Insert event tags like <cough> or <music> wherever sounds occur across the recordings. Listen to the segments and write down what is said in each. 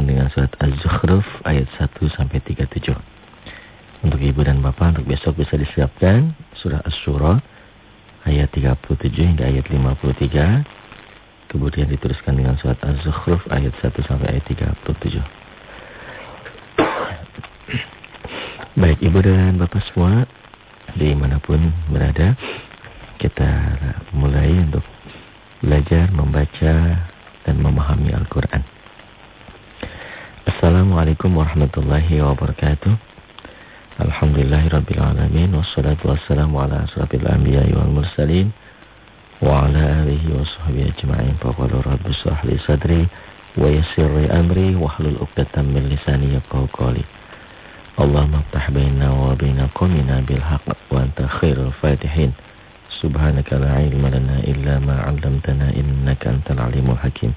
dengan surat Az-Zukhruf ayat 1 sampai 37. Untuk ibu dan bapak untuk besok bisa disiapkan surah Asy-Syura ayat 37 hingga ayat 53. Kemudian diteruskan dengan surat Az-Zukhruf ayat 1 sampai ayat 37. Baik ibu dan bapak semua di mana pun berada kita mulai untuk belajar membaca dan memahami Al-Quran. Assalamualaikum warahmatullahi wabarakatuh. Alhamdulillahirrabbilalamin. Wassalatu wassalamu ala asrafil anbiya wal mursalin. Wa ala alihi wa sahbihi ajma'in. Faqalu rabbi sahli sadri. Wa yassirri amri. Wa hlul uqdatan min lisani yaqaw qali. Allahumma aftah baina wa baina qawmina bilhaq. Wa anta khairul fatihin. Subhanaka la ilma lana illa ma 'allamtana innaka antal alimul hakim.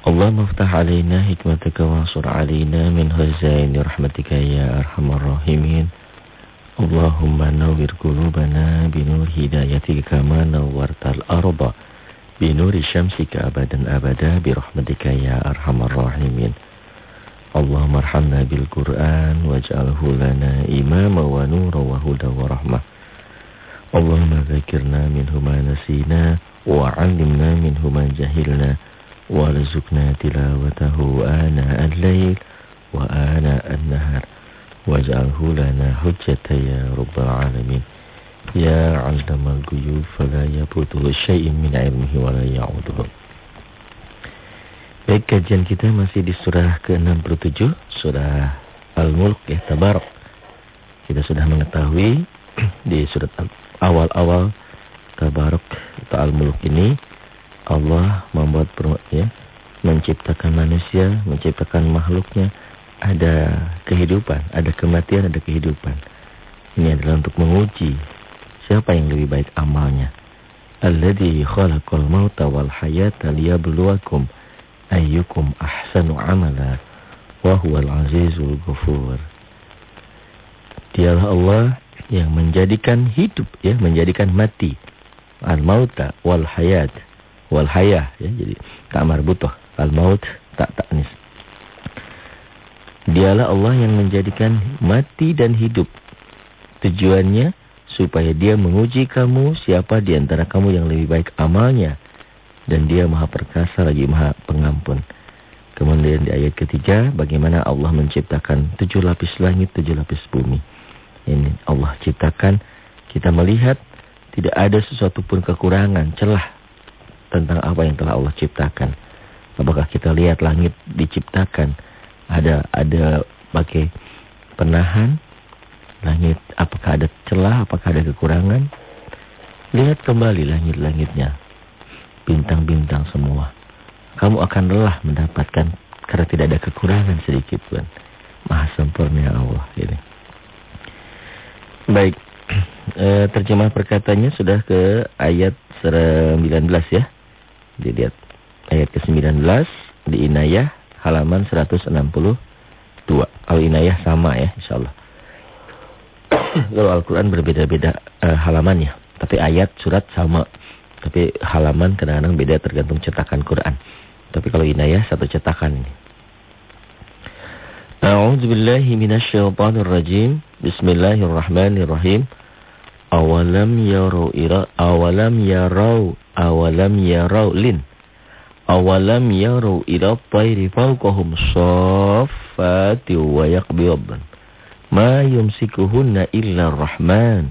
اللهم افتح علينا حكمتك وانصر علينا من خزائن رحمتك يا أرحم الراحمين. اللهم نور قلوبنا بنور هدايتك كما نورت الأرض بنور شمسك أبدا أبدا برحمتك يا أرحم الراحمين. اللهم ارحمنا بالقرآن واجعله لنا إماما ونورا وهدى ورحمة. اللهم ذكرنا منه ما نسينا وعلمنا منه ما جهلنا. وارزقنا تلاوته آناء الليل وآناء النهار واجعله لنا حجة يا رب العالمين يا علم الغيوب فلا يبوده شيء من علمه ولا يعوده Baik, kajian kita masih di surah ke-67, surah Al-Mulk ya, Tabarok. Kita sudah mengetahui <clears throat> di surat awal-awal Tabarok atau Al-Mulk ini Allah membuat ya, menciptakan manusia, menciptakan makhluknya, ada kehidupan, ada kematian, ada kehidupan. Ini adalah untuk menguji siapa yang lebih baik amalnya. Alladhi khalaqal mauta wal hayata liyabluwakum ayyukum ahsanu amala wa huwal azizul ghafur. Dialah Allah yang menjadikan hidup ya, menjadikan mati. Al-mauta wal hayat wal hayah ya jadi tak marbutoh. Al maut tak taknis. Dialah Allah yang menjadikan mati dan hidup. Tujuannya supaya dia menguji kamu siapa di antara kamu yang lebih baik amalnya. Dan dia maha perkasa lagi maha pengampun. Kemudian di ayat ketiga bagaimana Allah menciptakan tujuh lapis langit tujuh lapis bumi. Ini Allah ciptakan. Kita melihat tidak ada sesuatu pun kekurangan celah tentang apa yang telah Allah ciptakan. Apakah kita lihat langit diciptakan? Ada ada pakai penahan langit? Apakah ada celah? Apakah ada kekurangan? Lihat kembali langit-langitnya. Bintang-bintang semua. Kamu akan lelah mendapatkan karena tidak ada kekurangan sedikit pun. Maha sempurna Allah ini. Baik. E, <clears throat> terjemah perkataannya sudah ke ayat 19 ya Dilihat ayat ke-19 di Inayah halaman 162. Kalau Inayah sama ya insyaallah. <clears throat> Kalau Al-Qur'an berbeda-beda uh, halamannya, tapi ayat surat sama. Tapi halaman kadang-kadang beda tergantung cetakan Quran. Tapi kalau Inayah satu cetakan ini. A'udzu billahi. Bismillahirrahmanirrahim. Awalam yarau ira awalam yarau awalam yarau lin. Awalam yarau ila tayri fawqahum saffati wa yaqbidun ma yumsikuhunna illa rahman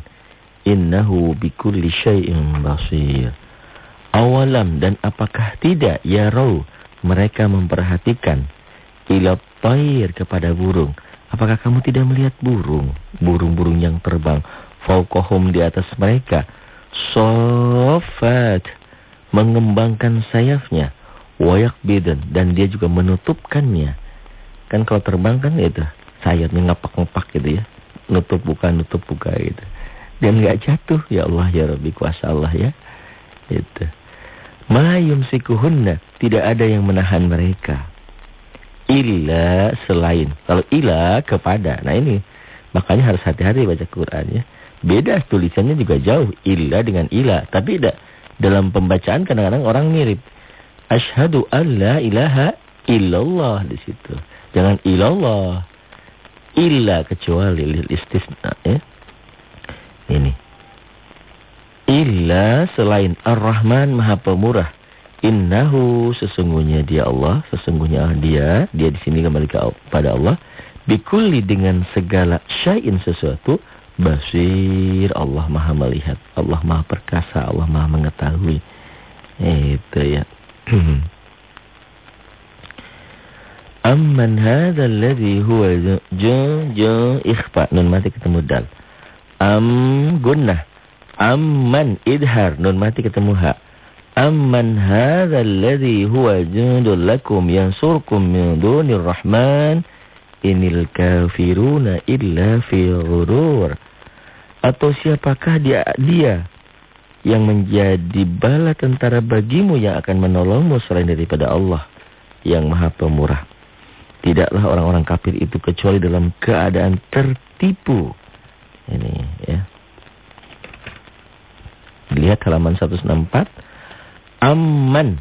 innahu bikulli syai'in basir. Awalam dan apakah tidak yarau mereka memperhatikan ila tayr kepada burung. Apakah kamu tidak melihat burung? Burung-burung yang terbang fauqahum di atas mereka. Sofat mengembangkan sayapnya. Wayak bidan dan dia juga menutupkannya. Kan kalau terbang kan itu sayapnya ngapak-ngapak gitu ya. Nutup buka nutup buka gitu. Dan nggak jatuh. Ya Allah ya Rabbi kuasa Allah ya. Itu. Ma yumsikuhunna. Tidak ada yang menahan mereka. Illa selain. Kalau illa kepada. Nah ini. Makanya harus hati-hati baca Quran ya Beda tulisannya juga jauh. Illa dengan ila. Tapi da, dalam pembacaan kadang-kadang orang mirip. Ashadu an la ilaha illallah di situ. Jangan illallah. Illa kecuali lil istisna ya. Ini. Illa selain Ar-Rahman Maha Pemurah. Innahu sesungguhnya dia Allah, sesungguhnya dia, dia di sini kembali kepada Allah. Bikulli dengan segala syai'in sesuatu basir Allah Maha melihat, Allah Maha perkasa, Allah Maha mengetahui. Itu ya. <clears throat> Amman hadha alladhi huwa ja ja ikhfa nun mati ketemu dal. Am gunnah. Amman idhar nun mati ketemu ha. Amman hadha alladhi huwa jundul lakum yansurkum min dunir rahman inil kafiruna illa fi ghurur. Atau siapakah dia dia yang menjadi bala tentara bagimu yang akan menolongmu selain daripada Allah yang Maha Pemurah. Tidaklah orang-orang kafir itu kecuali dalam keadaan tertipu. Ini ya. Lihat halaman 164. Amman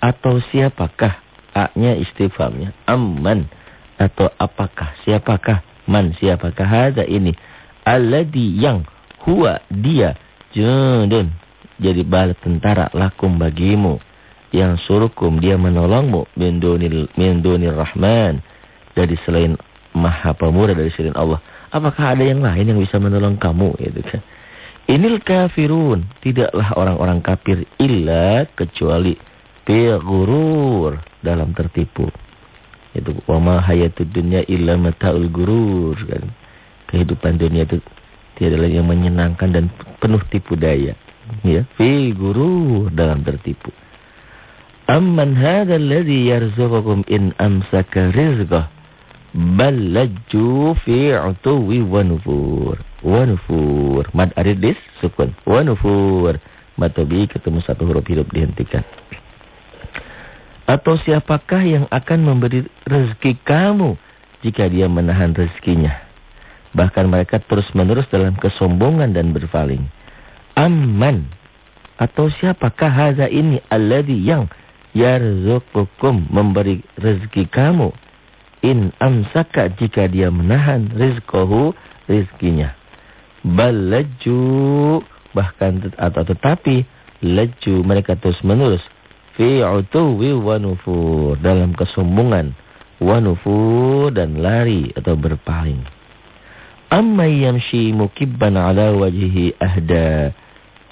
atau siapakah? A-nya istifamnya. Amman atau apakah? Siapakah? Man siapakah ada ini? Alladhi yang huwa dia. Jundun. Jadi bala tentara lakum bagimu. Yang surukum dia menolongmu. Min dunil rahman. Dari selain maha pemurah dari selain Allah. Apakah ada yang lain yang bisa menolong kamu? Itu kan. Inil kafirun. Tidaklah orang-orang kafir illa kecuali gurur dalam tertipu. Itu wama hayatud dunya illa mataul gurur. Kan kehidupan dunia itu tiada lain yang menyenangkan dan penuh tipu daya ya fi gurur dalam tertipu Amman hadha alladhi yarzuqukum in amsaka rizqah bal lajju fi utuwi wa nufur. Wa nufur. Mad aridis sukun. Wa nufur. Matobi ketemu satu huruf hidup dihentikan. Atau siapakah yang akan memberi rezeki kamu jika dia menahan rezekinya? Bahkan mereka terus menerus dalam kesombongan dan berpaling. Amman. Atau siapakah haza ini alladhi yang yarzuqukum memberi rezeki kamu? In amsaka jika dia menahan rizqahu rizkinya. Balaju bahkan atau tetapi laju mereka terus menerus fi utuwi wa nufur. Dalam kesombongan. Wa nufur dan lari atau berpaling amma yamshi mukibban ala wajhihi ahda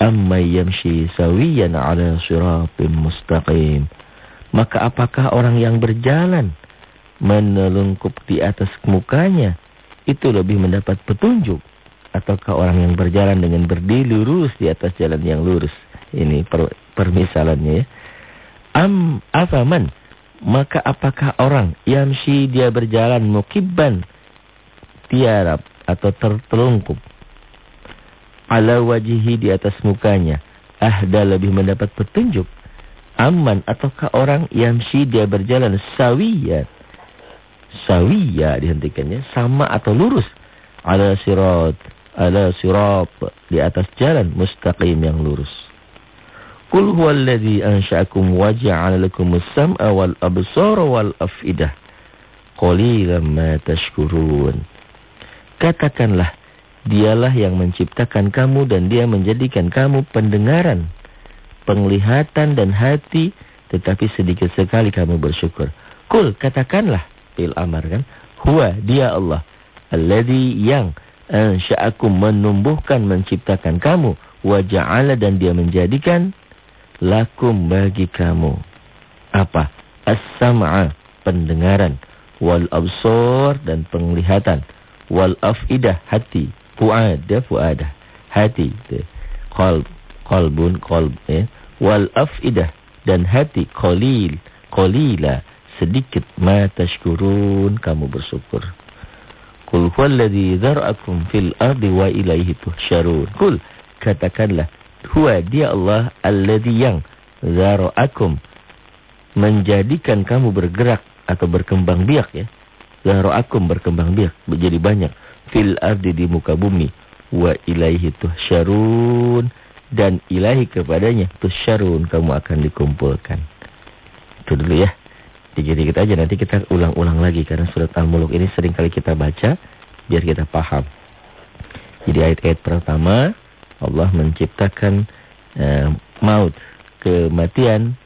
amma yamshi sawiyan ala siratim mustaqim. Maka apakah orang yang berjalan menelungkup di atas mukanya itu lebih mendapat petunjuk ataukah orang yang berjalan dengan berdiri lurus di atas jalan yang lurus? Ini per, permisalannya ya. Am afaman maka apakah orang yamshi dia berjalan mukibban tiarap atau tertelungkup ala wajihi di atas mukanya. Ahda lebih mendapat petunjuk. Aman ataukah orang yang si dia berjalan sawiya. Sawiya dihentikannya. Sama atau lurus. Ala sirat. Ala sirat. Di atas jalan mustaqim yang lurus. Qul huwallazi ansha'akum wa ja'ala lakumus sam'a wal absara wal af'idah. Qalilan ma tashkurun. Katakanlah Dialah yang menciptakan kamu dan dia menjadikan kamu pendengaran, penglihatan dan hati, tetapi sedikit sekali kamu bersyukur. Kul, katakanlah, il amar kan, huwa dia Allah, alladhi yang ansha'akum menumbuhkan, menciptakan kamu, wa ja'ala dan dia menjadikan lakum bagi kamu. Apa? As-sam'a, pendengaran, wal absor dan penglihatan, wal afidah, hati. Fuada fuada hati qalb qalbun qalb ya. Wal afidah dan hati qalil qalila. Sedikit ma tashkurun kamu bersyukur. Kul huwallazi dzara'akum fil ardi wa ilaihi tuhsyarun. Kul katakanlah huwa dia Allah alladzi yang dzara'akum menjadikan kamu bergerak atau berkembang biak ya dzara'akum berkembang biak menjadi banyak fil ardi di muka bumi wa ilaihi tuhsyarun dan ilahi kepadanya tuhsyarun kamu akan dikumpulkan. Itu dulu ya. Dikit-dikit aja nanti kita ulang-ulang lagi karena surat Al-Muluk ini sering kali kita baca biar kita paham. Jadi ayat-ayat pertama Allah menciptakan uh, maut, kematian,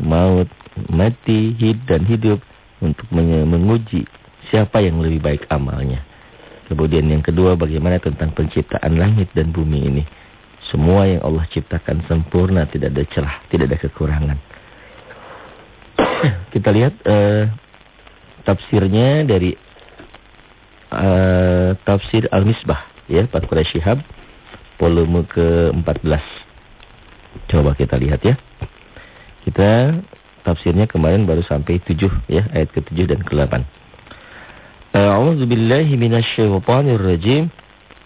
maut, mati, hid dan hidup untuk menguji siapa yang lebih baik amalnya. Kemudian yang kedua bagaimana tentang penciptaan langit dan bumi ini. Semua yang Allah ciptakan sempurna, tidak ada celah, tidak ada kekurangan. <clears throat> Kita lihat uh, tafsirnya dari uh, tafsir Al-Misbah ya Pak Shihab volume ke-14. Coba kita lihat ya. Kita tafsirnya kemarin baru sampai 7 ya ayat ke-7 dan ke-8. A'udzu billahi minasyaitonir rajim.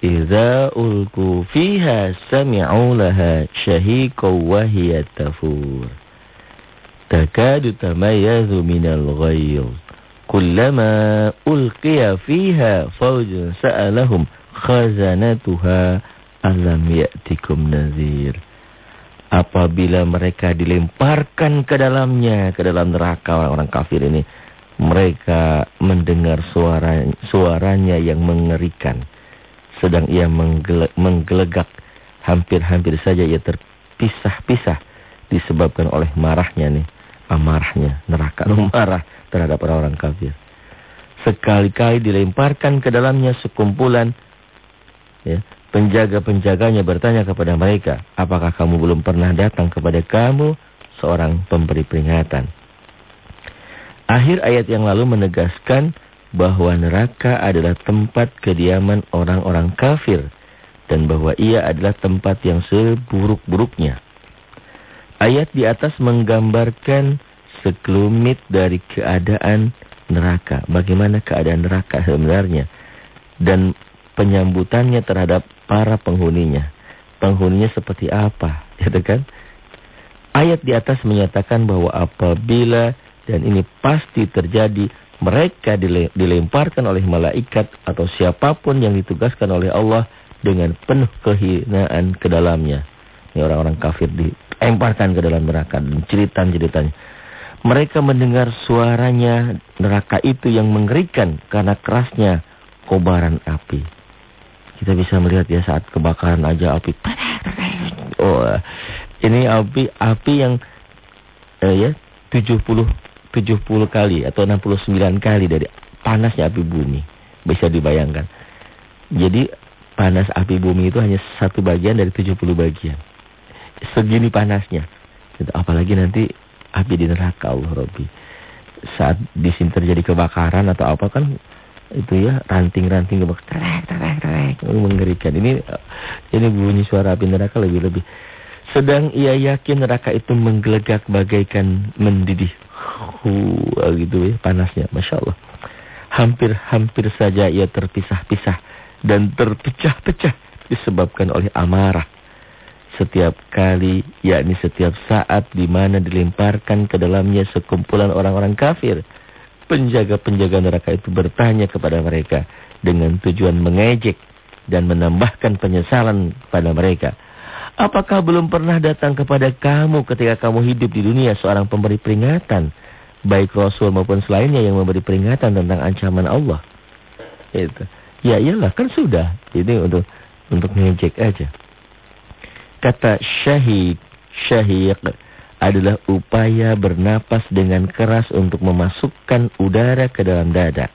Idza ulqu fiha sami'u laha shahiqan wa hiya tafur. takadu tamayyazu minal ghayr kullama ulqiya fiha fawjun sa'alahum khazanatuha alam ya'tikum nazir apabila mereka dilemparkan ke dalamnya ke dalam neraka orang-orang kafir ini mereka mendengar suara suaranya yang mengerikan. Sedang ia menggelegak hampir-hampir saja ia terpisah-pisah. Disebabkan oleh marahnya nih. Amarahnya neraka. Lu marah terhadap orang-orang kafir. Sekali-kali dilemparkan ke dalamnya sekumpulan ya, penjaga-penjaganya bertanya kepada mereka, "Apakah kamu belum pernah datang kepada kamu seorang pemberi peringatan?" Akhir ayat yang lalu menegaskan bahwa neraka adalah tempat kediaman orang-orang kafir dan bahwa ia adalah tempat yang seburuk-buruknya. Ayat di atas menggambarkan sekelumit dari keadaan neraka. Bagaimana keadaan neraka sebenarnya. Dan penyambutannya terhadap para penghuninya. Penghuninya seperti apa, gitu kan? Ayat di atas menyatakan bahwa apabila dan ini pasti terjadi mereka dilemparkan oleh malaikat atau siapa pun yang ditugaskan oleh Allah dengan penuh kehinaan ke dalamnya. Ini orang-orang kafir dilemparkan ke dalam neraka dan cerita-ceritanya. Mereka mendengar suaranya neraka itu yang mengerikan karena kerasnya kobaran api. Kita bisa melihat ya saat kebakaran aja api. Oh, ini api api yang eh, ya 70 70 kali atau 69 kali dari panasnya api bumi. Bisa dibayangkan. Jadi panas api bumi itu hanya satu bagian dari 70 bagian segini panasnya. Apalagi nanti api di neraka Allah Rabbi. Saat di sini terjadi kebakaran atau apa kan itu ya ranting-ranting kebakaran terek terek mengerikan. Ini ini bunyi suara api neraka lebih-lebih. Sedang ia yakin neraka itu menggelegak bagaikan mendidih. Huh, gitu ya panasnya, masya Allah. Hampir-hampir saja ia terpisah-pisah dan terpecah-pecah disebabkan oleh amarah setiap kali, yakni setiap saat di mana dilemparkan ke dalamnya sekumpulan orang-orang kafir. Penjaga-penjaga neraka itu bertanya kepada mereka dengan tujuan mengejek dan menambahkan penyesalan pada mereka. Apakah belum pernah datang kepada kamu ketika kamu hidup di dunia seorang pemberi peringatan, baik Rasul maupun selainnya yang memberi peringatan tentang ancaman Allah? Itu. Ya iyalah kan sudah. Ini untuk untuk ngejek aja. Kata syahid, syahiq adalah upaya bernapas dengan keras untuk memasukkan udara ke dalam dada.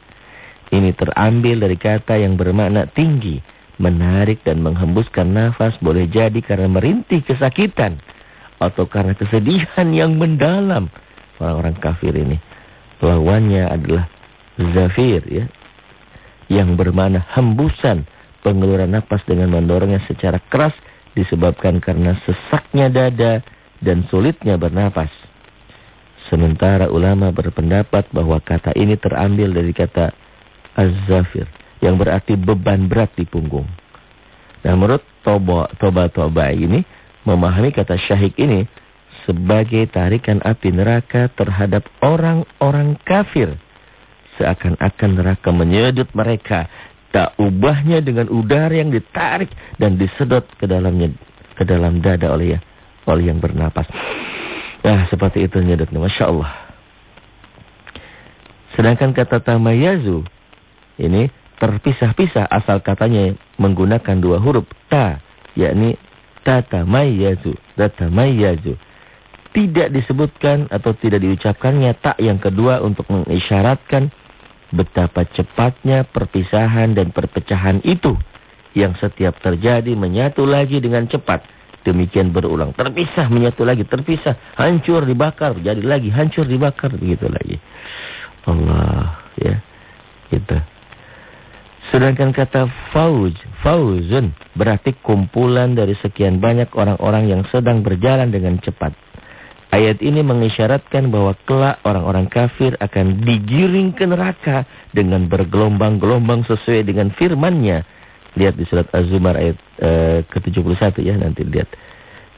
Ini terambil dari kata yang bermakna tinggi, menarik dan menghembuskan nafas boleh jadi karena merintih kesakitan atau karena kesedihan yang mendalam. Orang-orang kafir ini lawannya adalah zafir ya, yang bermakna hembusan pengeluaran nafas dengan mendorongnya secara keras disebabkan karena sesaknya dada dan sulitnya bernapas. Sementara ulama berpendapat bahwa kata ini terambil dari kata az-zafir yang berarti beban berat di punggung. Nah, menurut toba toba toba ini memahami kata syahik ini sebagai tarikan api neraka terhadap orang-orang kafir. Seakan-akan neraka menyedot mereka tak ubahnya dengan udara yang ditarik dan disedot ke dalamnya ke dalam dada oleh oleh yang bernapas. Nah, seperti itu nyedotnya. Masya Allah. Sedangkan kata tamayazu ini terpisah-pisah asal katanya menggunakan dua huruf ta, yakni tatamayazu, tatamayazu. Tidak disebutkan atau tidak diucapkannya tak yang kedua untuk mengisyaratkan betapa cepatnya perpisahan dan perpecahan itu yang setiap terjadi menyatu lagi dengan cepat Demikian berulang. Terpisah, menyatu lagi. Terpisah, hancur, dibakar. Jadi lagi, hancur, dibakar. Begitu lagi. Allah, ya. Gitu. Sedangkan kata fauz, fauzun berarti kumpulan dari sekian banyak orang-orang yang sedang berjalan dengan cepat. Ayat ini mengisyaratkan bahwa kelak orang-orang kafir akan digiring ke neraka dengan bergelombang-gelombang sesuai dengan firman-Nya Lihat di surat Az-Zumar ayat uh, ke-71 ya nanti lihat.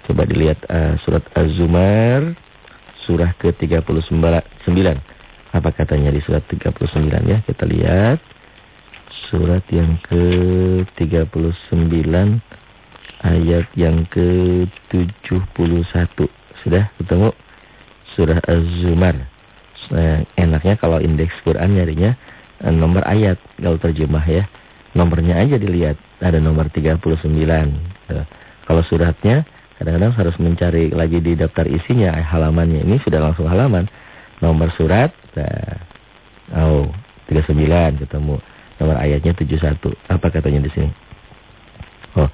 Coba dilihat uh, surat Az-Zumar surah ke-39. Apa katanya di surat 39 ya? Kita lihat. Surat yang ke-39 ayat yang ke-71. Sudah ketemu? Surah Az-Zumar. Nah, enaknya kalau indeks Quran nyarinya eh, nomor ayat kalau terjemah ya. Nomornya aja dilihat. Ada nomor 39. Tuh. Kalau suratnya kadang-kadang harus mencari lagi di daftar isinya eh, halamannya. Ini sudah langsung halaman. Nomor surat nah, oh 39 ketemu. Nomor ayatnya 71. Apa katanya di sini? Oh.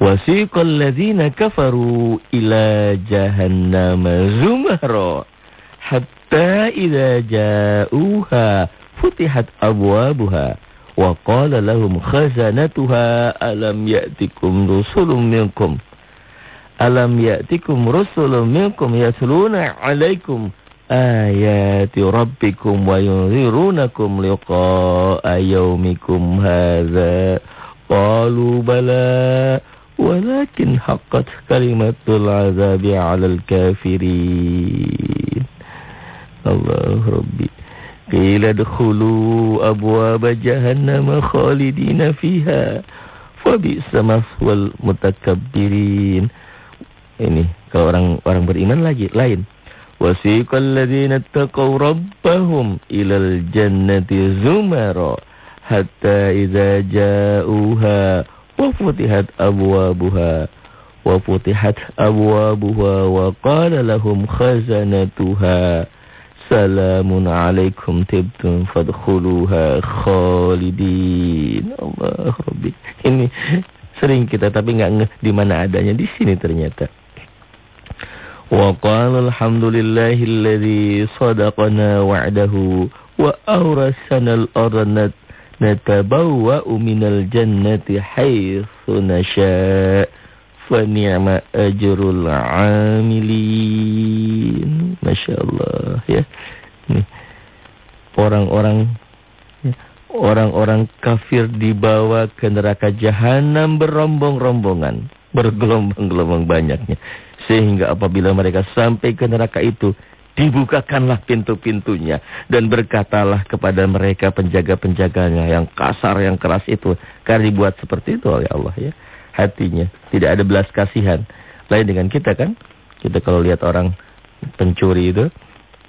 Wasiqal ladzina kafaru ila jahannam zumara hatta idza ja'uha futihat abwabuha wa qala lahum khazanatuha alam ya'tikum rusulun minkum alam ya'tikum rusulun minkum yasluna 'alaikum ayati rabbikum wa yunzirunakum liqa'a yaumikum hadza qalu bala walakin haqqat kalimatul azabi 'alal kafirin Allah rabbi qila dkhulu abwaab jahannam khalidina fiha fa bi'sa maswal mutakabbirin ini kalau orang orang beriman lagi lain. Rabbahum ilal jannati zumara hatta idza ja'uha wa futihat abwabuha wa futihat abwabuha wa qala lahum khazanatuha Salamun alaikum tibtum fadkhuluha khalidin. Allah Rabbi. Ini sering kita tapi nggak di mana adanya di sini ternyata. Qala alhamdulillahilladzi sadaqana wa'dahu wa awrasana al-ardh natabawwa'u minal jannati haitsu nasha' fa ni'ma ajrul 'amilin. Masya Allah ya. Orang-orang ya, orang-orang kafir dibawa ke neraka jahanam berombong-rombongan, bergelombang-gelombang banyaknya. Sehingga apabila mereka sampai ke neraka itu, dibukakanlah pintu-pintunya dan berkatalah kepada mereka penjaga-penjaganya yang kasar, yang keras itu. Karena dibuat seperti itu oleh Allah ya. Hatinya tidak ada belas kasihan. Lain dengan kita kan. Kita kalau lihat orang pencuri itu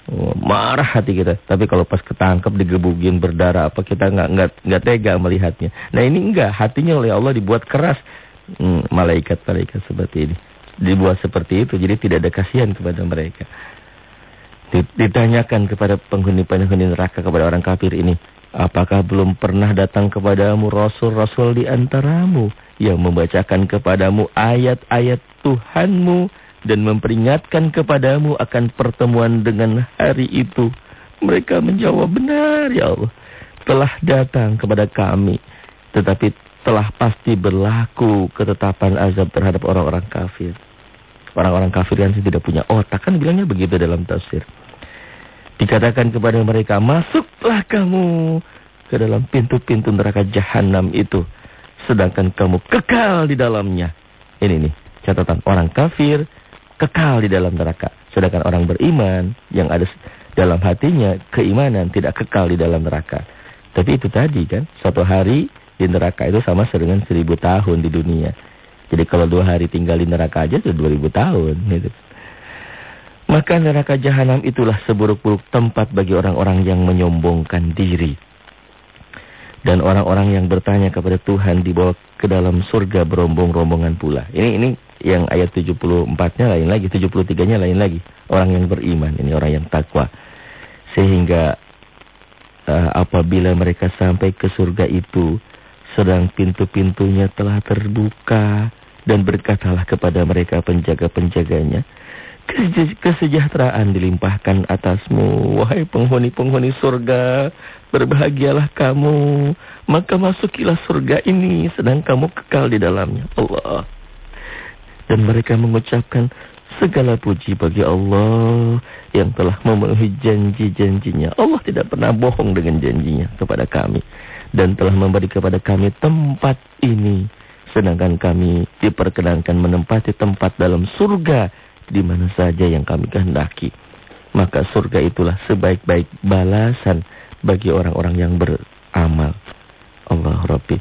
oh, marah hati kita. Tapi kalau pas ketangkep digebukin berdarah apa kita nggak nggak nggak tega melihatnya. Nah ini enggak hatinya oleh Allah dibuat keras. Hmm, malaikat-malaikat seperti ini dibuat seperti itu jadi tidak ada kasihan kepada mereka. Ditanyakan kepada penghuni-penghuni neraka kepada orang kafir ini, apakah belum pernah datang kepadamu rasul-rasul di antaramu yang membacakan kepadamu ayat-ayat Tuhanmu dan memperingatkan kepadamu akan pertemuan dengan hari itu. Mereka menjawab, benar ya Allah. Telah datang kepada kami. Tetapi telah pasti berlaku ketetapan azab terhadap orang-orang kafir. Orang-orang kafir yang tidak punya otak. Kan bilangnya begitu dalam tafsir. Dikatakan kepada mereka, masuklah kamu ke dalam pintu-pintu neraka jahanam itu. Sedangkan kamu kekal di dalamnya. Ini nih, catatan orang kafir kekal di dalam neraka. Sedangkan orang beriman yang ada dalam hatinya keimanan tidak kekal di dalam neraka. Tapi itu tadi kan, suatu hari di neraka itu sama dengan seribu tahun di dunia. Jadi kalau dua hari tinggal di neraka aja sudah dua ribu tahun. Gitu. Maka neraka jahanam itulah seburuk-buruk tempat bagi orang-orang yang menyombongkan diri. Dan orang-orang yang bertanya kepada Tuhan dibawa ke dalam surga berombong-rombongan pula. Ini ini yang ayat 74-nya lain lagi, 73-nya lain lagi. Orang yang beriman, ini orang yang takwa. Sehingga uh, apabila mereka sampai ke surga itu, sedang pintu-pintunya telah terbuka dan berkatalah kepada mereka penjaga-penjaganya, kesejahteraan dilimpahkan atasmu, wahai penghuni-penghuni surga, berbahagialah kamu, maka masukilah surga ini, sedang kamu kekal di dalamnya, Allah. Dan mereka mengucapkan, segala puji bagi Allah yang telah memenuhi janji-janjinya. Allah tidak pernah bohong dengan janjinya kepada kami. Dan telah memberi kepada kami tempat ini. Sedangkan kami diperkenankan menempati tempat dalam surga di mana saja yang kami kehendaki. Maka surga itulah sebaik-baik balasan bagi orang-orang yang beramal. Allah Rabbi.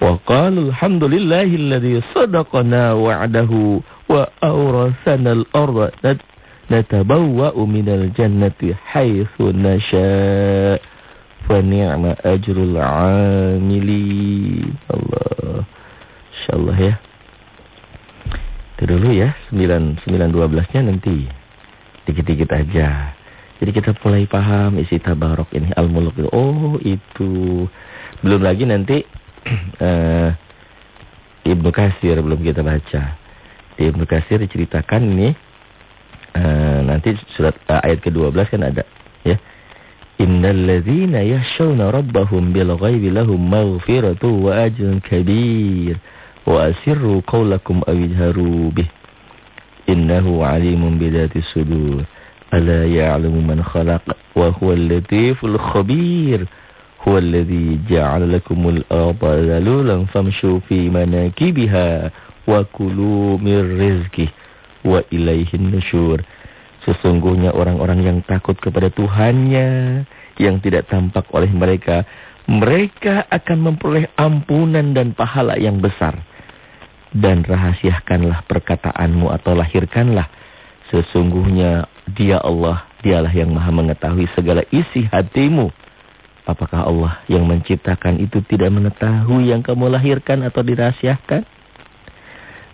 Wa qalu alhamdulillahilladzi sadaqana wa'dahu wa awrasana al-ardha natabawwa'u minal jannati haitsu nasha' fa ni'ma ajrul 'amilin. Allah. Insyaallah ya. Itu dulu ya, 9 9 nya nanti. Dikit-dikit aja. Jadi kita mulai paham isi tabarok ini al-muluk itu. Oh, itu. Belum lagi nanti uh, <clears throat> Ibnu Kasir belum kita baca. Di Ibnu Kasir diceritakan ini uh, nanti surat uh, ayat ke-12 kan ada ya. Innal ladzina yakhshawna rabbahum bil ghaibi lahum maghfiratu wa ajrun kabir wa asirru qawlakum awidharu bih. Innahu alimun bidati sudur. Ala ya'lamu man khalaq. Wa huwa al-latiful khabir. Huwa alladhi ja'ala lakumul arda dhalulan famshu fi manakibiha. Wa kulu mir rizqih. Wa ilaihin nusyur sesungguhnya orang-orang yang takut kepada Tuhannya yang tidak tampak oleh mereka mereka akan memperoleh ampunan dan pahala yang besar dan rahasiakanlah perkataanmu atau lahirkanlah. Sesungguhnya dia Allah, dialah yang maha mengetahui segala isi hatimu. Apakah Allah yang menciptakan itu tidak mengetahui yang kamu lahirkan atau dirahasiakan?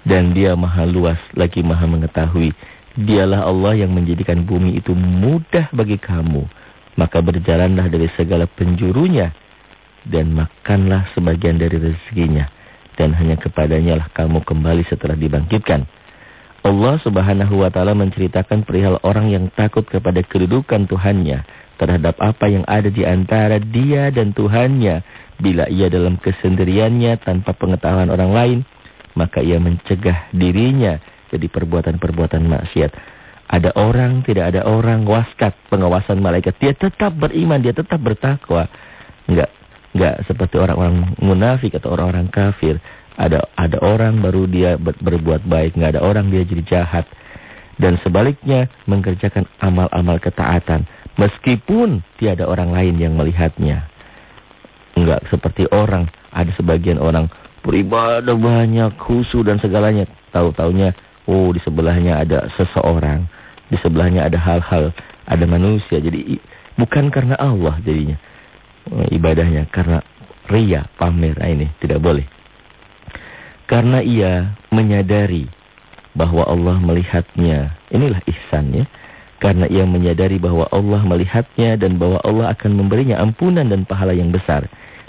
Dan dia maha luas lagi maha mengetahui. Dialah Allah yang menjadikan bumi itu mudah bagi kamu. Maka berjalanlah dari segala penjurunya. Dan makanlah sebagian dari rezekinya dan hanya kepadanya lah kamu kembali setelah dibangkitkan. Allah subhanahu wa ta'ala menceritakan perihal orang yang takut kepada kedudukan Tuhannya terhadap apa yang ada di antara dia dan Tuhannya. Bila ia dalam kesendiriannya tanpa pengetahuan orang lain, maka ia mencegah dirinya jadi perbuatan-perbuatan maksiat. Ada orang, tidak ada orang, waskat, pengawasan malaikat. Dia tetap beriman, dia tetap bertakwa. Enggak Enggak seperti orang-orang munafik atau orang-orang kafir. Ada ada orang baru dia ber, berbuat baik, enggak ada orang dia jadi jahat. Dan sebaliknya mengerjakan amal-amal ketaatan meskipun tiada orang lain yang melihatnya. Enggak seperti orang, ada sebagian orang beribadah banyak, khusyuk dan segalanya. Tahu-taunya oh di sebelahnya ada seseorang, di sebelahnya ada hal-hal, ada manusia. Jadi bukan karena Allah jadinya. Eh, ibadahnya karena ria, pamer. Nah, ini tidak boleh. Karena ia menyadari bahwa Allah melihatnya. Inilah ihsannya. Karena ia menyadari bahwa Allah melihatnya dan bahwa Allah akan memberinya ampunan dan pahala yang besar.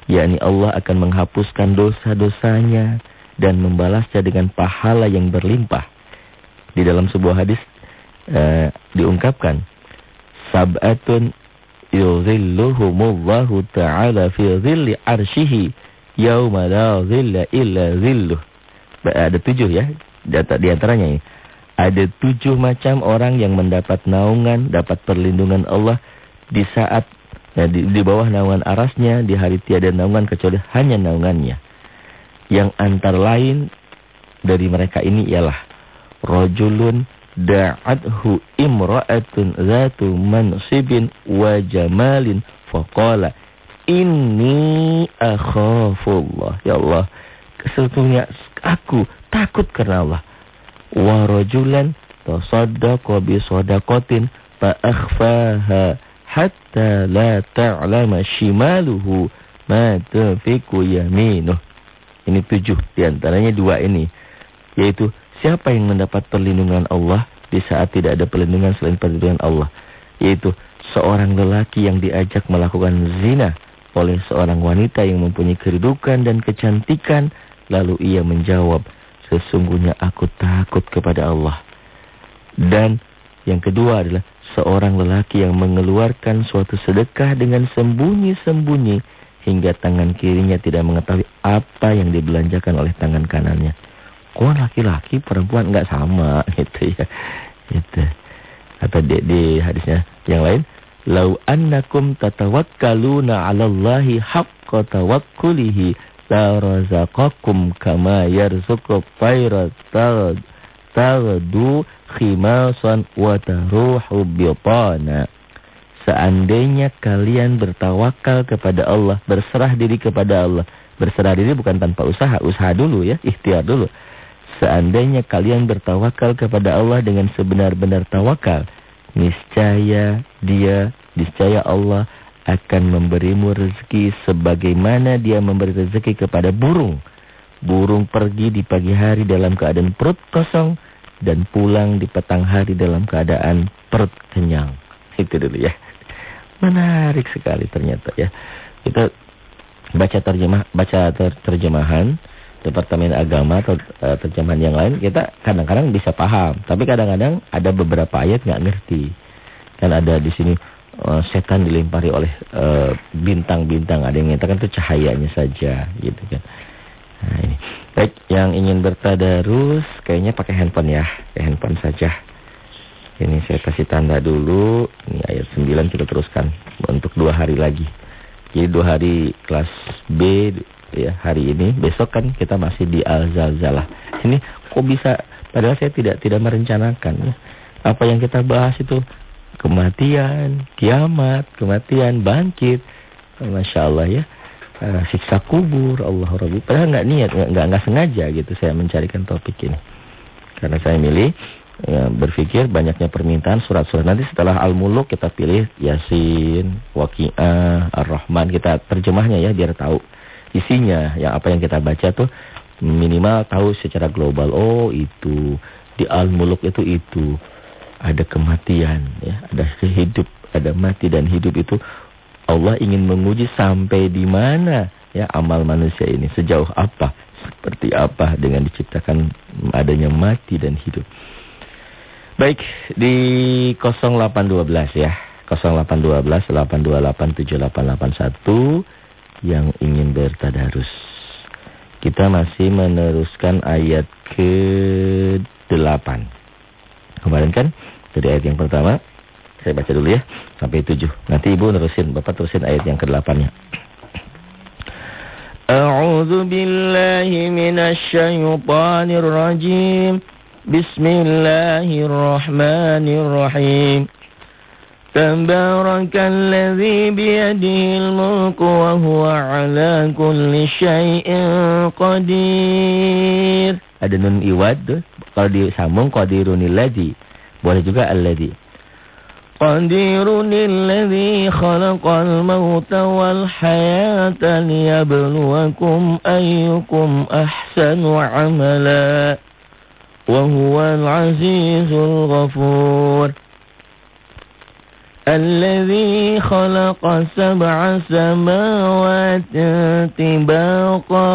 yakni Allah akan menghapuskan dosa-dosanya dan membalasnya dengan pahala yang berlimpah. Di dalam sebuah hadis uh, diungkapkan sab'atun yuzilluhumullahu ta'ala fi zilli arshihi yauma la zilla illa zilluh. Ada tujuh ya, di antaranya ini. Ada tujuh macam orang yang mendapat naungan, dapat perlindungan Allah di saat ya, di, di bawah naungan arasnya di hari tiada naungan kecuali hanya naungannya. Yang antara lain dari mereka ini ialah rojulun da'athu imra'atun zatu mansibin wa jamalin faqala inni akhafullah ya Allah sesungguhnya aku takut karena Allah wa rajulan tasaddaqa bi sadaqatin fa akhfaha hatta la ta'lama shimaluhu ma tunfiqu yaminuh. Ini tujuh di antaranya dua ini. Yaitu siapa yang mendapat perlindungan Allah di saat tidak ada perlindungan selain perlindungan Allah. Yaitu seorang lelaki yang diajak melakukan zina oleh seorang wanita yang mempunyai kedudukan dan kecantikan. Lalu ia menjawab, sesungguhnya aku takut kepada Allah. Dan yang kedua adalah seorang lelaki yang mengeluarkan suatu sedekah dengan sembunyi-sembunyi hingga tangan kirinya tidak mengetahui apa yang dibelanjakan oleh tangan kanannya. Kok laki-laki perempuan enggak sama <laughs> gitu ya. Gitu. Atau di, di hadisnya yang lain, "Lau annakum tatawakkaluna 'ala Allahi haqqa tawakkulihi la razaqakum kama yarzuqu tayra taghdu khimasan wa taruhu bitana." Seandainya kalian bertawakal kepada Allah, berserah diri kepada Allah. Berserah diri bukan tanpa usaha, usaha dulu ya, ikhtiar dulu. Seandainya kalian bertawakal kepada Allah dengan sebenar-benar tawakal, niscaya dia, niscaya Allah akan memberimu rezeki sebagaimana dia memberi rezeki kepada burung. Burung pergi di pagi hari dalam keadaan perut kosong dan pulang di petang hari dalam keadaan perut kenyang. Itu dulu ya. Menarik sekali ternyata ya. Kita baca terjemah baca ter terjemahan Departemen Agama atau uh, terjemahan yang lain kita kadang-kadang bisa paham, tapi kadang-kadang ada beberapa ayat nggak ngerti. Kan ada di sini uh, setan dilempari oleh eh, bintang-bintang, ada yang menyatakan itu cahayanya saja gitu kan. Nah, ini. Baik, yang ingin bertadarus kayaknya pakai handphone ya, pakai handphone saja. Ini saya kasih tanda dulu, ini ayat 9 kita teruskan untuk dua hari lagi. Jadi dua hari kelas B ya hari ini, besok kan kita masih di Al-Zalzalah. Ini kok bisa padahal saya tidak tidak merencanakan ya. Apa yang kita bahas itu kematian, kiamat, kematian, bangkit. Masya Allah ya. Uh, siksa kubur, Allah Rabbi. Padahal nggak niat, nggak nggak sengaja gitu saya mencarikan topik ini. Karena saya milih ya, berpikir banyaknya permintaan surat-surat. Nanti setelah Al-Muluk kita pilih Yasin, Waqi'ah, Ar-Rahman. Kita terjemahnya ya biar tahu isinya. Yang apa yang kita baca tuh minimal tahu secara global oh itu. Di al-muluk itu itu. Ada kematian ya. Ada hidup ada mati dan hidup itu. Allah ingin menguji sampai di mana ya amal manusia ini. Sejauh apa seperti apa dengan diciptakan adanya mati dan hidup. Baik di 0812 ya. 0812 828 7881 yang ingin bertadarus. Kita masih meneruskan ayat ke-8. Kemarin kan dari ayat yang pertama saya baca dulu ya sampai 7. Nanti Ibu nerusin, Bapak terusin ayat yang ke-8-nya. A'udzu billahi minasy rajim. Bismillahirrahmanirrahim. تبارك الذي بيده الملك وهو على كل شيء قدير Ada nun iwad kalau disambung qadirun alladhi. Boleh juga alladhi. قدير الذي خلق الموت والحياة ليبلوكم أيكم أحسن عملا وهو العزيز الغفور الذي خلق سبع سماوات طباقا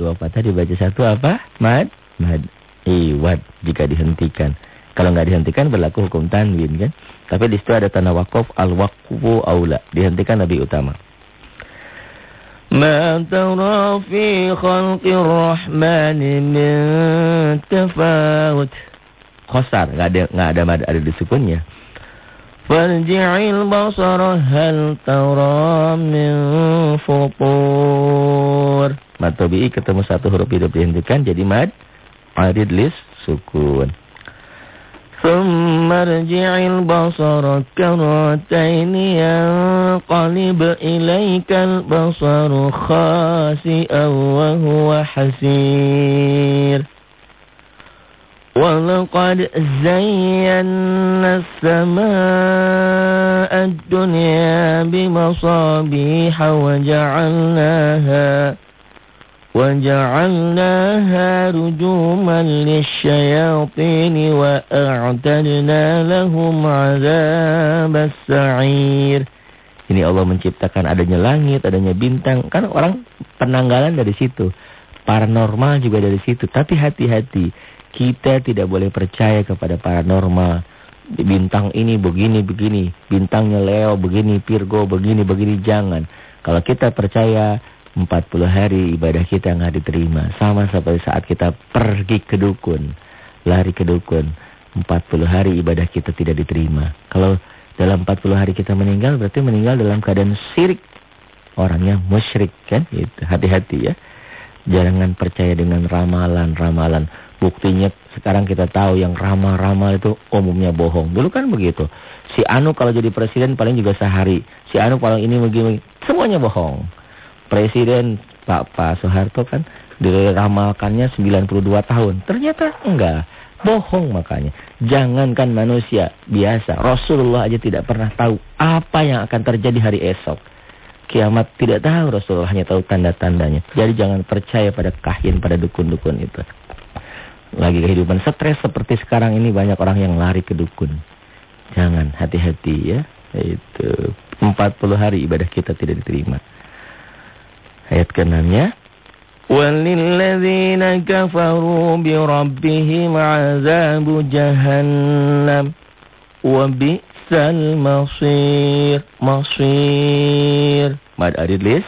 Dua patah dibaca satu apa? Mad? Mad. Iwad jika dihentikan. Kalau nggak dihentikan berlaku hukum tanwin kan? Tapi di situ ada tanda wakaf al-waqfu aula. Dihentikan lebih utama. Ma tara fi khalqir rahmani min tafawut. Khosar, nggak ada nggak ada mad ada di sukunnya. Farji'il basara hal tara min futur. Mad tabi'i ketemu satu huruf hidup dihentikan jadi mad arid lis sukun. ثم ارجع البصر كرتين ينقلب إليك البصر خاسئا وهو حسير ولقد زينا السماء الدنيا بمصابيح وجعلناها وجعلناها رجوما للشياطين وأعتدنا لهم عذاب السعير Ini Allah menciptakan adanya langit, adanya bintang. Kan orang penanggalan dari situ. Paranormal juga dari situ. Tapi hati-hati. kita tidak boleh percaya kepada paranormal. Bintang ini begini, begini. Bintangnya Leo begini, Virgo begini, begini. Jangan. Kalau kita percaya 40 hari ibadah kita nggak diterima. Sama seperti saat kita pergi ke dukun, lari ke dukun. 40 hari ibadah kita tidak diterima. Kalau dalam 40 hari kita meninggal, berarti meninggal dalam keadaan syirik. Orangnya musyrik kan? Hati-hati ya. Jangan percaya dengan ramalan-ramalan. Buktinya sekarang kita tahu yang ramal-ramal itu umumnya bohong. Dulu kan begitu. Si Anu kalau jadi presiden paling juga sehari. Si Anu kalau ini begini, semuanya bohong. Presiden Pak Pak Soeharto kan diramalkannya 92 tahun. Ternyata enggak. Bohong makanya. Jangankan manusia biasa. Rasulullah aja tidak pernah tahu apa yang akan terjadi hari esok. Kiamat tidak tahu Rasulullah hanya tahu tanda-tandanya. Jadi jangan percaya pada kahin, pada dukun-dukun itu Lagi kehidupan stres seperti sekarang ini banyak orang yang lari ke dukun. Jangan hati-hati ya. Itu 40 hari ibadah kita tidak diterima. Ayat ke-6-nya. وَلِلَّذِينَ كَفَرُوا بِرَبِّهِمْ عَذَابُ جَهَنَّمْ وَبِئْسَ الْمَصِيرُ مَصِيرُ Mad adidlis,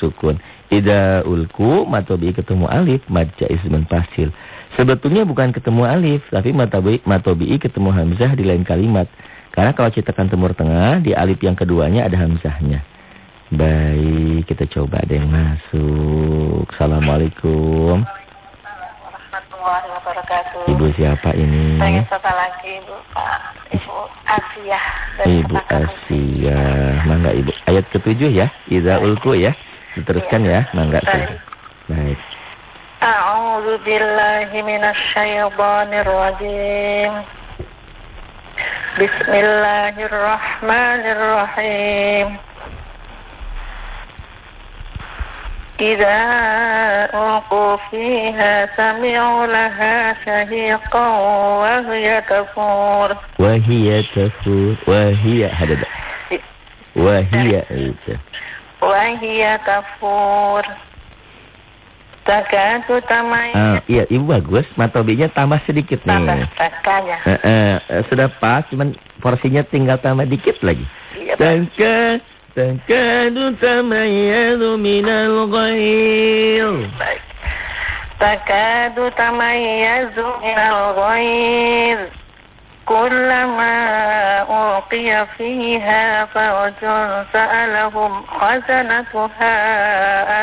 sukun. Ida ulku, matobi ketemu alif, mad jais pasil. Sebetulnya bukan ketemu alif, tapi matobi, matobi ketemu hamzah di lain kalimat. Karena kalau cetakan temur tengah, di alif yang keduanya ada hamzahnya. Baik, kita coba ada yang masuk. Assalamualaikum. warahmatullahi wabarakatuh. Ibu siapa ini? Saya satu lagi Ibu Pak. Ibu Asia. Ibu Asia. Mangga Ibu. Ayat ketujuh ya. Iza ulku ya. Diteruskan ya. Mangga. Baik. A'udzu billahi minasyaitonir rajim. Bismillahirrahmanirrahim. إذا ألقوا فيها سمعوا لها شهيقا وهي تفور. وهي تفور. وهي هذا وهي وهي تفور. Tagatu tamai. Uh, ah, iya, Ibu bagus. Matobinya tambah sedikit nih. Tambah takanya. Uh, uh, sudah pas, cuman porsinya tinggal tambah dikit lagi. Iya, Tangka, takadu tamayyadu minal ghair. Baik. Takadu tamayyazu minal ghair. كلما ألقي فيها فوج سألهم خزنتها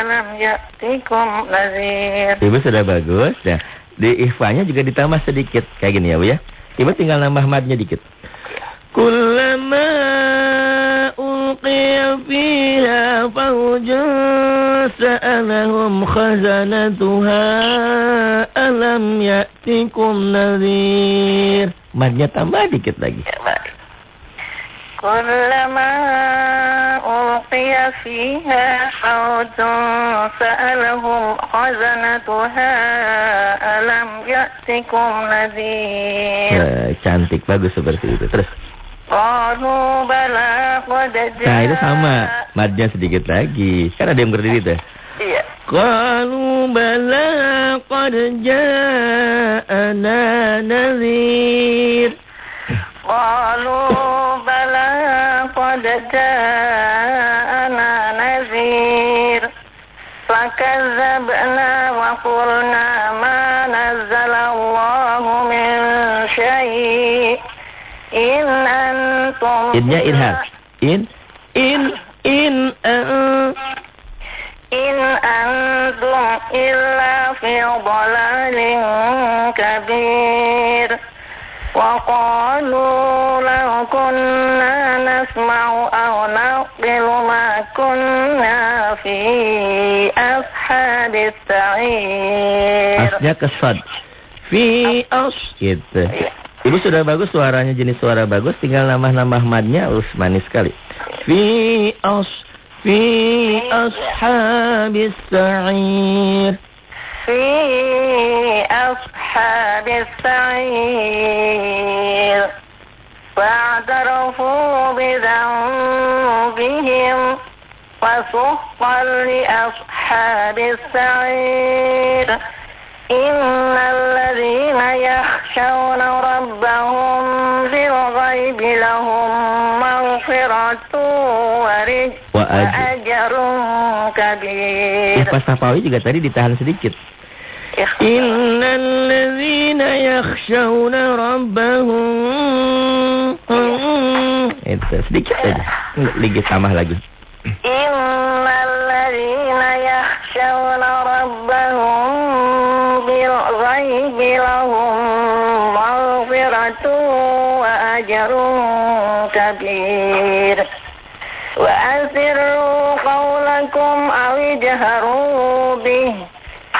ألم يأتكم نذير Ibu sudah bagus. Nah, di ikhfanya juga ditambah sedikit. Kayak gini ya Bu ya. Ibu tinggal nambah madnya dikit. كلما ألقي فيها فوج سألهم خزنتها ألم يأتكم نذير Madnya tambah dikit lagi. كلما ألقي فيها فوج سألهم خزنتها ألم يأتكم نذير. Nah, cantik bagus seperti itu. Terus. Qalu bala qad Nah, itu sama. Madnya sedikit lagi. Kan ada yang berdiri tuh. Iya. Qalu bala qad ja'ana nadhir. Qalu bala qad ja'ana nadhir. Fakazzabna wa qulna ma nazzala Allahu min syai' In antum Innya inhar. In in in antum illa fi dhalalin kabir. Wa qalu law kunna nasma'u aw naqilu ma kunna fi ashabis sa'ir. Asnya. Fi as. Gitu. Ibu sudah bagus suaranya jenis suara bagus. Tinggal nambah-nambah madnya. Us manis sekali. Fi as. Fi ashabis sa'ir. في أصحاب السعير فاعترفوا بذنبهم فسحقا لأصحاب السعير إن الذين يخشون ربهم بالغيب لهم مغفرة ورزق Wa ajrun kabir. Pas Tafawi juga tadi ditahan sedikit. Ya. Innal ladzina yakhshawna rabbahum. Itu sedikit aja. Lagi tambah lagi. Innal ladzina yakhshawna rabbahum bil ghaibi lahum maghfiratun wa ajrun kabir. Wa اجهروا به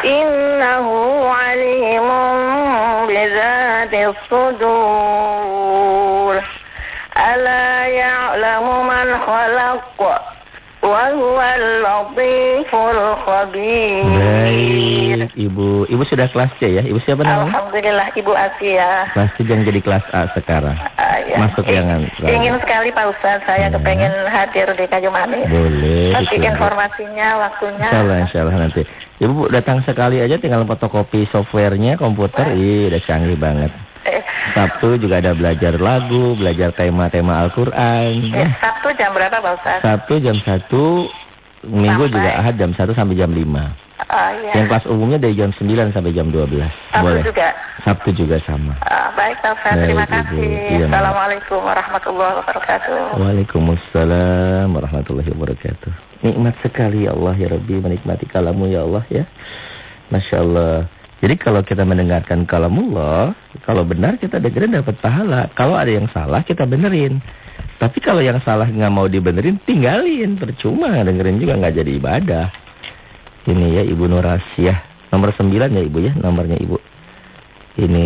إنه عليم بذات الصدور. ألا يعلم من خلق baik ibu. Ibu sudah kelas C ya? Ibu siapa namanya? Alhamdulillah Ibu Asia. Kelas C jangan jadi kelas A sekarang. Ah, ya. Masuk I- jangan. Ingin sekali Pak Ustaz. Saya Ya. kepengen hadir di Kayu Manis boleh Tapi informasinya Waktunya. Insya Allah, insya Allah nanti. Ibu datang sekali aja tinggal fotokopi softwarenya, komputer, ih udah canggih banget. Sabtu juga ada belajar lagu, belajar tema-tema Al-Quran. Ya. Sabtu jam berapa Pak Ustaz? Sabtu jam 1, Minggu Sampai? juga Ahad jam 1 sampai jam 5. Ah, ya. Yang kelas umumnya dari jam 9 sampai jam 12. Sabtu Boleh. juga Sabtu juga sama. Ah, Baik Pak Ustaz Terima Ibu. kasih Iya, Mbak. Assalamualaikum warahmatullahi wabarakatuh Waalaikumsalam warahmatullahi wabarakatuh. Nikmat sekali ya Allah ya Rabbi menikmati kalamu ya Allah ya. Masya Allah. Jadi kalau kita mendengarkan kalamullah, kalau benar kita dengerin dapat pahala. Kalau ada yang salah kita benerin. Tapi kalau yang salah nggak mau dibenerin, tinggalin. Percuma dengerin juga nggak jadi ibadah. Ini ya Ibu Nurasiah. Nomor 9 ya Ibu ya, nomornya Ibu. Ini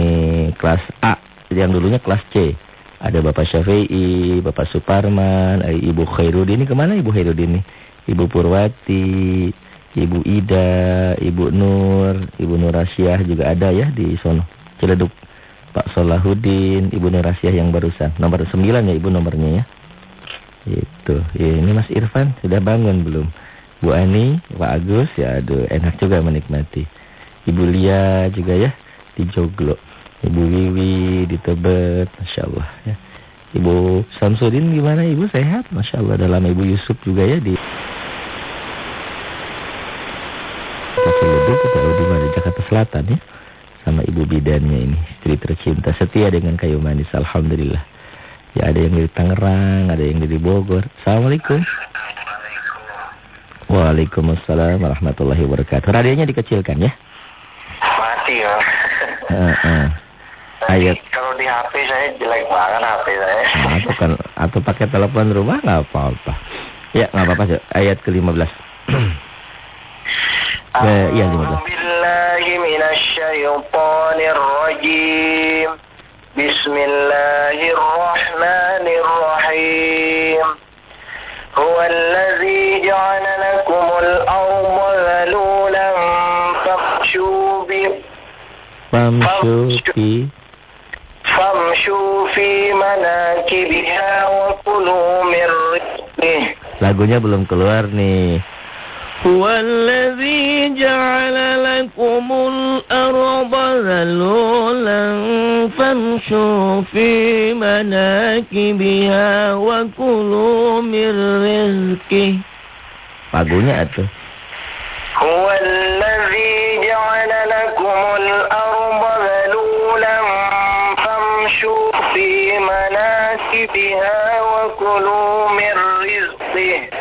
kelas A, yang dulunya kelas C. Ada Bapak Syafi'i, Bapak Suparman, Ibu Khairuddin. Ini ke mana Ibu Khairuddin? Ibu Purwati, Ibu Ida, Ibu Nur, Ibu Nurasiah juga ada ya di sono. Ciledug. Pak Solahuddin, Ibu Nurasiah yang barusan. Nomor 9 ya Ibu nomornya ya. Itu. Ya, ini Mas Irfan sudah bangun belum? Bu Ani, Pak Agus, ya aduh enak juga menikmati. Ibu Lia juga ya di Joglo. Ibu Wiwi di Tebet, Masya Allah ya. Ibu Samsudin gimana Ibu sehat? Masya Allah dalam Ibu Yusuf juga ya di Kasih Leduk kita di mana Jakarta Selatan ya. Sama Ibu bidannya ini, istri tercinta setia dengan kayu manis, Alhamdulillah. Ya ada yang dari Tangerang, ada yang dari Bogor. Assalamualaikum. Waalaikumsalam warahmatullahi wabarakatuh. Radionya dikecilkan ya. Mati ya. Heeh. Nanti Ayat. Kalau di HP saya jelek banget HP saya. Nah, atau kan atau pakai telepon rumah nggak apa-apa. Ya nggak apa-apa. Ayat ke-15. <clears throat> Eh, iya, lima belas. Billahi minasyaitonir rajim. Bismillahirrahmanirrahim. Huwa allazi ja'ala lakumul arda zalulan famshu bi Famsyuki famshu fi manakibiha wa kulu min rizqih. Lagunya belum keluar nih. هو الذي جعل لكم الأرض ذلولا فامشوا في مناكبها وكلوا من رزقه Lagunya itu. هو الذي جعل لكم الأرض ذلولا فامشوا في مناكبها وكلوا من رزقه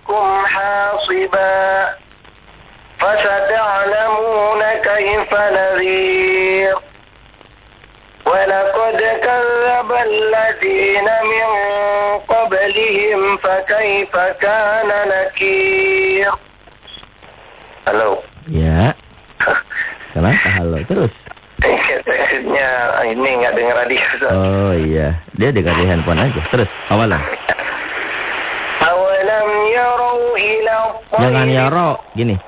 حاصبا فستعلمون كيف نذير ولقد كذب الذين من قبلهم فكيف كان نكير Halo. Ya. <laughs> Kenapa halo terus? Kayaknya ini nggak dengar radio. Ustaz. Oh iya, dia dekat di handphone aja. Terus awalan. Jangan ya yaro, gini.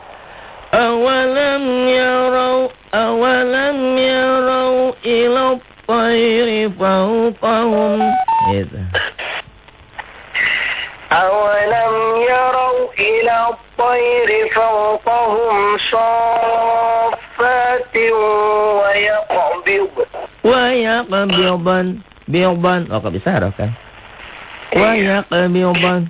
Awalam yarau, awalam yarau ila tayri fawqahum. Gitu. Awalam yarau ila tayri fawqahum saffatin wa yaqbid. Wa yaqbidan. bioban Oh, kok bisa harap? Kan? Iya. Wa yaqbidan.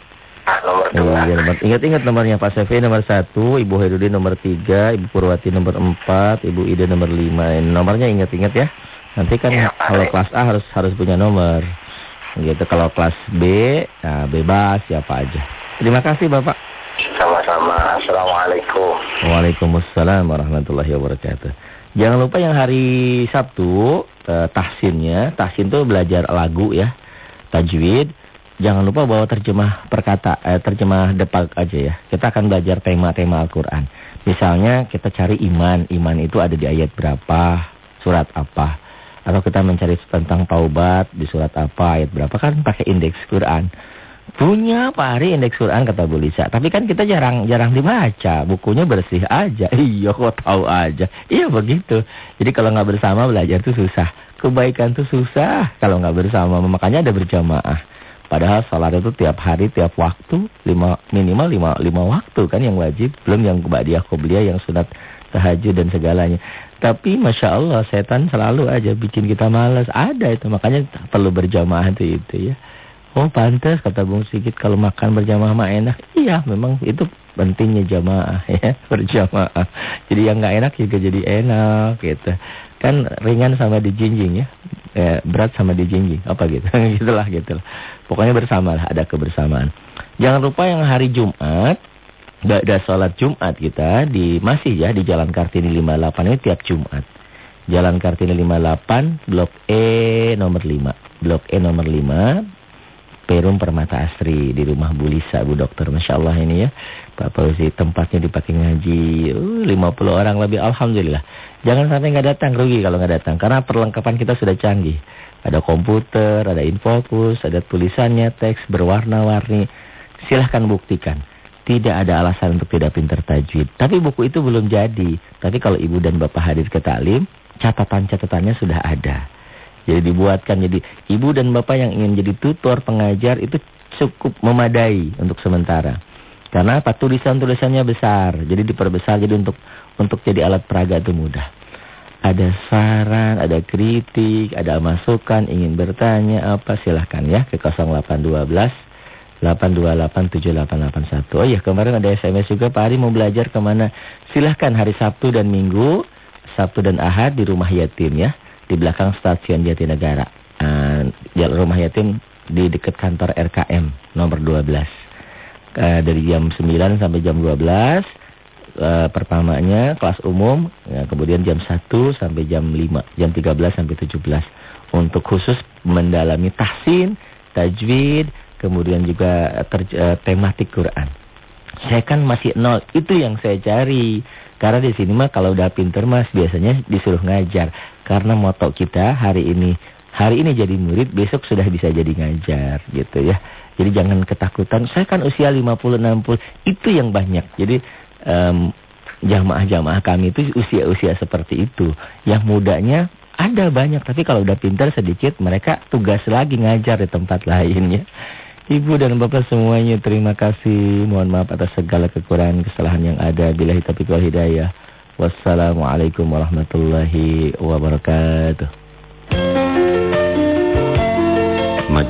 Nomor dua Iya, nomor- Ingat-ingat nomornya Pak Sefi nomor satu, Ibu Herudin nomor tiga, Ibu Purwati nomor empat, Ibu Ida nomor lima. Nomornya ingat-ingat ya. Nanti kan Iya, Pak. kalau kelas A harus harus punya nomor. Gitu. Kalau kelas B, nah bebas siapa aja. Terima kasih Bapak. Sama-sama Assalamualaikum Waalaikumsalam warahmatullahi wabarakatuh. Jangan lupa yang hari Sabtu eh, tahsinnya, tahsin itu belajar lagu ya, tajwid. Jangan lupa bawa terjemah perkata, eh, terjemah depak aja ya. Kita akan belajar tema-tema Al-Quran. Misalnya kita cari iman, iman itu ada di ayat berapa, surat apa. Atau kita mencari tentang taubat di surat apa, ayat berapa kan pakai indeks Quran. Punya Pak Ari indeks Quran kata Bu Lisa. Tapi kan kita jarang jarang dibaca. Bukunya bersih aja. <laughs> Iya kok tahu aja. Iya begitu. Jadi kalau nggak bersama belajar tuh susah. Kebaikan tuh susah kalau nggak bersama. Makanya ada berjamaah. Padahal sholat itu tiap hari, tiap waktu, lima, minimal lima, lima waktu kan yang wajib. Belum yang ba'diyah qobliyah, yang sunat tahajud dan segalanya. Tapi Masya Allah setan selalu aja bikin kita malas. Ada itu, makanya perlu berjamaah itu, itu ya. Oh pantas kata Bung Sigit kalau makan berjamaah mah enak. Iya memang itu pentingnya jamaah <laughs> ya berjamaah. Jadi yang nggak enak juga jadi enak gitu. Kan ringan sama dijinjing ya. Eh, berat sama dijinjing apa gitu. <laughs> gitulah gitulah. Pokoknya bersama lah ada kebersamaan. Jangan lupa yang hari Jumat ada sholat Jumat kita di masih ya di Jalan Kartini 58 ini tiap Jumat. Jalan Kartini 58 Blok E nomor 5. Blok E nomor 5 Perum Permata Asri di rumah Bu Lisa, Bu Dokter. Masya Allah ini ya. Pak Fauzi tempatnya dipakai ngaji. Uh, 50 orang lebih. Alhamdulillah. Jangan sampai nggak datang. Rugi kalau nggak datang. Karena perlengkapan kita sudah canggih. Ada komputer, ada infokus, ada tulisannya, teks berwarna-warni. Silahkan buktikan. Tidak ada alasan untuk tidak pintar tajwid. Tapi buku itu belum jadi. Tapi kalau ibu dan bapak hadir ke taklim, catatan-catatannya sudah ada. Jadi dibuatkan jadi ibu dan bapak yang ingin jadi tutor pengajar itu cukup memadai untuk sementara. Karena apa? Tulisan-tulisannya besar. Jadi diperbesar jadi untuk untuk jadi alat peraga itu mudah. Ada saran, ada kritik, ada masukan, ingin bertanya apa silahkan ya ke 0812 8287881. Oh iya kemarin ada SMS juga Pak Ari mau belajar ke mana. Silahkan hari Sabtu dan Minggu, Sabtu dan Ahad di rumah yatim ya di belakang stasiun Jatinegara. Uh, jalan rumah yatim di dekat kantor RKM nomor 12. Uh, dari jam 9 sampai jam 12 uh, pertamanya kelas umum, ya, kemudian jam 1 sampai jam 5, jam 13 sampai 17 untuk khusus mendalami tahsin, tajwid, kemudian juga ter, uh, tematik Quran. Saya kan masih nol, itu yang saya cari. Karena di sini mah kalau udah pinter mas biasanya disuruh ngajar. Karena moto kita hari ini, hari ini jadi murid, besok sudah bisa jadi ngajar gitu ya. Jadi jangan ketakutan, saya kan usia 50-60, itu yang banyak. Jadi um, jamaah-jamaah kami itu usia-usia seperti itu. Yang mudanya ada banyak, tapi kalau udah pintar sedikit mereka tugas lagi ngajar di tempat lain ya. Ibu dan Bapak semuanya terima kasih. Mohon maaf atas segala kekurangan kesalahan yang ada. Bila taufiq wal hidayah. Wassalamualaikum warahmatullahi wabarakatuh.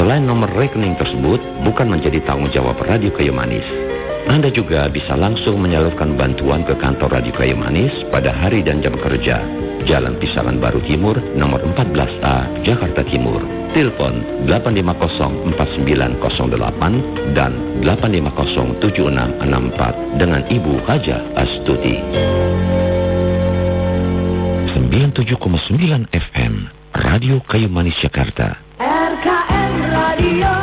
Selain nomor rekening tersebut bukan menjadi tanggung jawab Radio Kayu Manis. Anda juga bisa langsung menyalurkan bantuan ke kantor Radio Kayu Manis pada hari dan jam kerja. Jalan Pisangan Baru Timur, nomor 14A, Jakarta Timur. Telepon 8504908 dan 8507664 dengan Ibu Haja Astuti. 97,9 FM, Radio Kayu Manis Jakarta. RKM Radio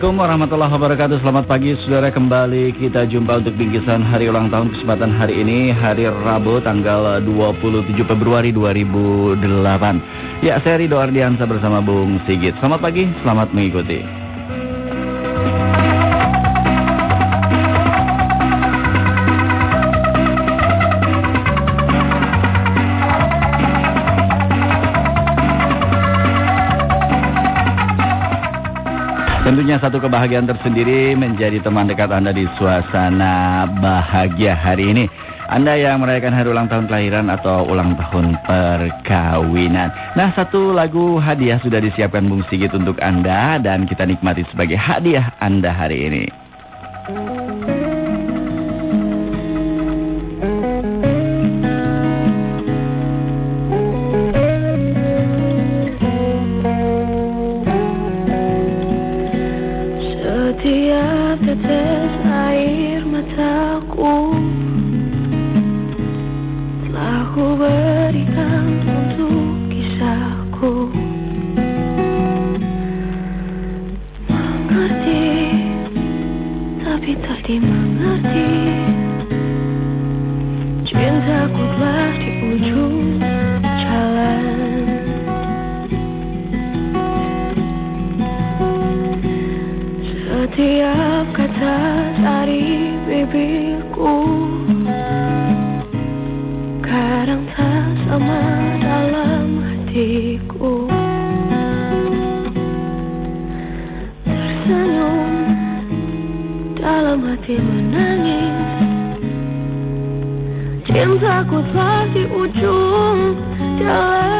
Assalamualaikum warahmatullahi wabarakatuh. Selamat pagi saudara. Kembali kita jumpa untuk bingkisan hari ulang tahun kesempatan hari ini Hari Rabu tanggal 27 Februari 2008 Ya saya Ridho Ardiansa bersama Bung Sigit. Selamat pagi, selamat mengikuti Tentunya satu kebahagiaan tersendiri menjadi teman dekat Anda di suasana bahagia hari ini. Anda yang merayakan hari ulang tahun kelahiran atau ulang tahun perkawinan. Nah, satu lagu hadiah sudah disiapkan Bung Sigit untuk Anda dan kita nikmati sebagai hadiah Anda hari ini. Setiap kata dari bibirku Kadang tak sama dalam hatiku. Tersenyum dalam hati menangis. Cintaku telah di ujung jalan.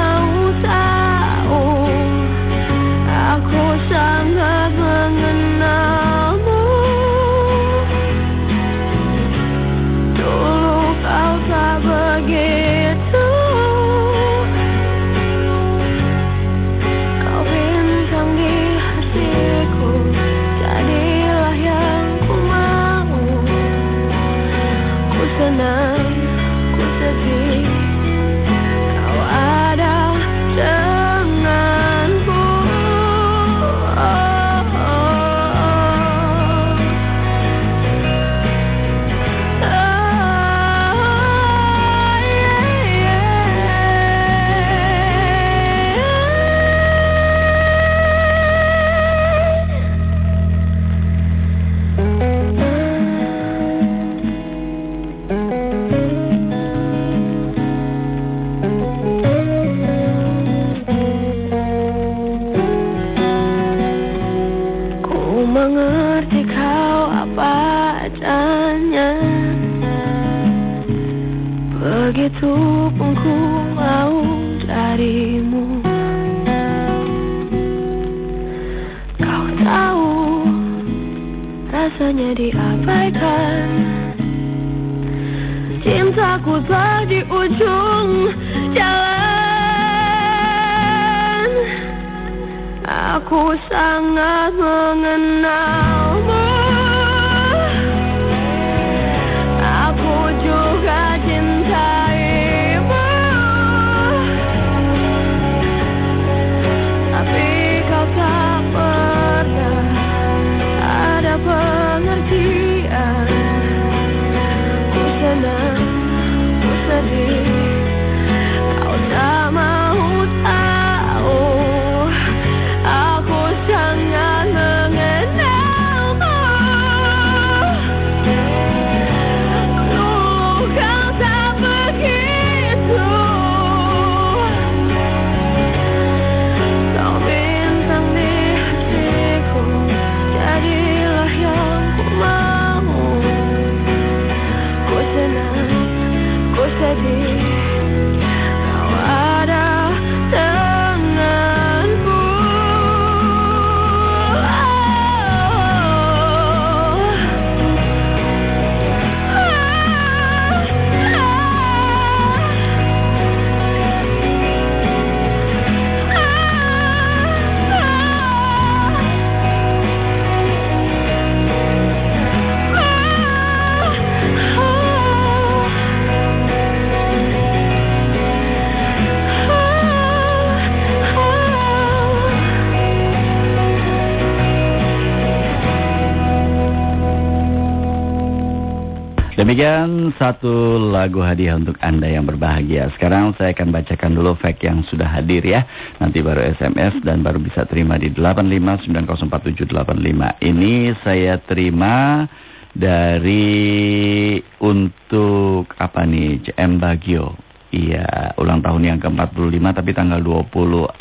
satu lagu hadiah untuk Anda yang berbahagia. Sekarang saya akan bacakan dulu fact yang sudah hadir ya. Nanti baru SMS dan baru bisa terima di 85904785. Ini saya terima dari untuk apa nih CM Bagio. Iya, ulang tahun yang ke-45 tapi tanggal 24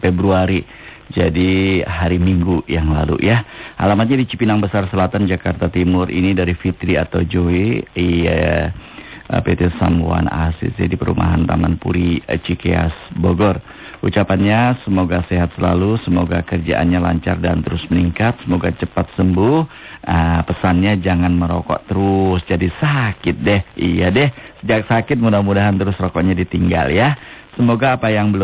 Februari. Jadi hari Minggu yang lalu ya. Alamatnya di Cipinang Besar Selatan, Jakarta Timur. Ini dari Fitri atau Joy. Iya. eh, PT Samuan ACC di perumahan Taman Puri eh, Cikeas Bogor. Ucapannya semoga sehat selalu, semoga kerjaannya lancar dan terus meningkat, semoga cepat sembuh. Ah, pesannya jangan merokok terus, jadi sakit deh. Iya deh, sejak sakit mudah-mudahan terus rokoknya ditinggal ya. Semoga apa yang belum